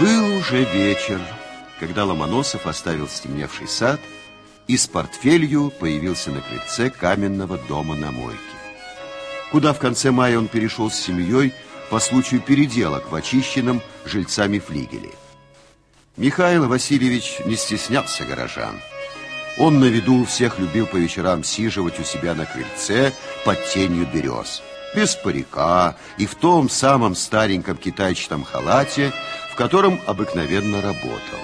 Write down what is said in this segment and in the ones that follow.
Был уже вечер, когда Ломоносов оставил стемневший сад и с портфелью появился на крыльце каменного дома на мойке, куда в конце мая он перешел с семьей по случаю переделок в очищенном жильцами флигеле. Михаил Васильевич не стеснялся горожан. Он на виду у всех любил по вечерам сиживать у себя на крыльце под тенью берез, без парика и в том самом стареньком китайчатом халате, в котором обыкновенно работал.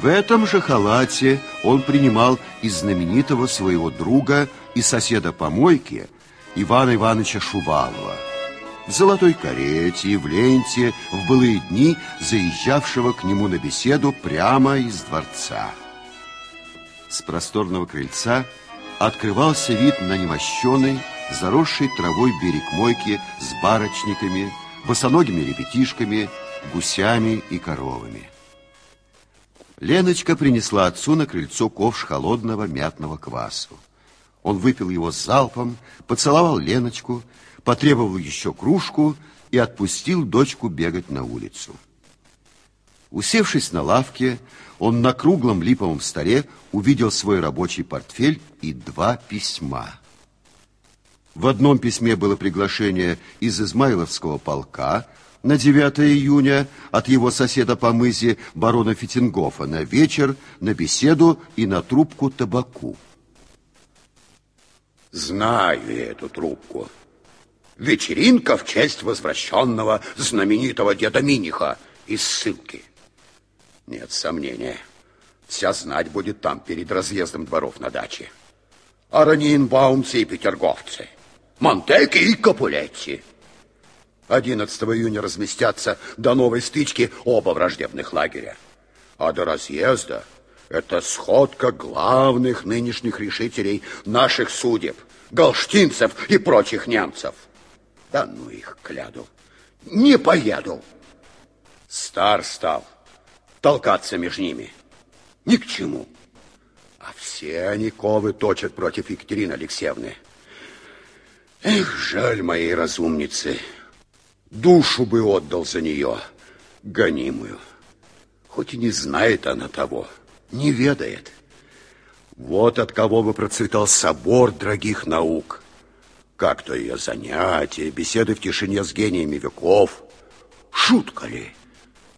В этом же халате он принимал из знаменитого своего друга и соседа по мойке Ивана Ивановича Шувалова в золотой карете в ленте в былые дни заезжавшего к нему на беседу прямо из дворца. С просторного крыльца открывался вид на немощенный, заросший травой берег мойки с барочниками, босоногими ребятишками, гусями и коровами. Леночка принесла отцу на крыльцо ковш холодного мятного квасу. Он выпил его с залпом, поцеловал Леночку, потребовал еще кружку и отпустил дочку бегать на улицу. Усевшись на лавке, он на круглом липовом столе увидел свой рабочий портфель и два письма. В одном письме было приглашение из Измайловского полка на 9 июня от его соседа по мызе барона Фитингофа на вечер, на беседу и на трубку табаку. Знаю эту трубку. Вечеринка в честь возвращенного знаменитого деда Миниха из ссылки. Нет сомнения, вся знать будет там перед разъездом дворов на даче. Аранинбаумцы и петерговцы, Монтеки и Капулетти. 11 июня разместятся до новой стычки оба враждебных лагеря. А до разъезда это сходка главных нынешних решителей наших судеб, галштинцев и прочих немцев. Да ну их кляду, не поеду. Стар стал, толкаться между ними. Ни к чему. А все они ковы точат против Екатерины Алексеевны. Эх, жаль моей разумницы. Душу бы отдал за нее, гонимую. Хоть и не знает она того, не ведает. Вот от кого бы процветал собор дорогих наук. Как-то ее занятия, беседы в тишине с гениями веков. Шутка ли?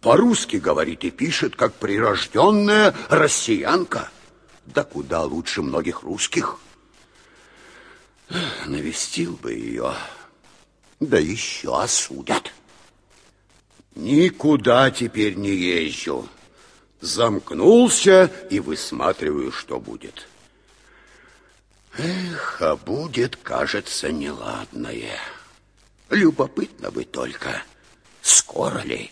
По-русски говорит и пишет, как прирожденная россиянка. Да куда лучше многих русских. Навестил бы ее, да еще осудят. Никуда теперь не езжу. Замкнулся и высматриваю, что будет. Эх, а будет, кажется, неладное. Любопытно бы только, скоро ли...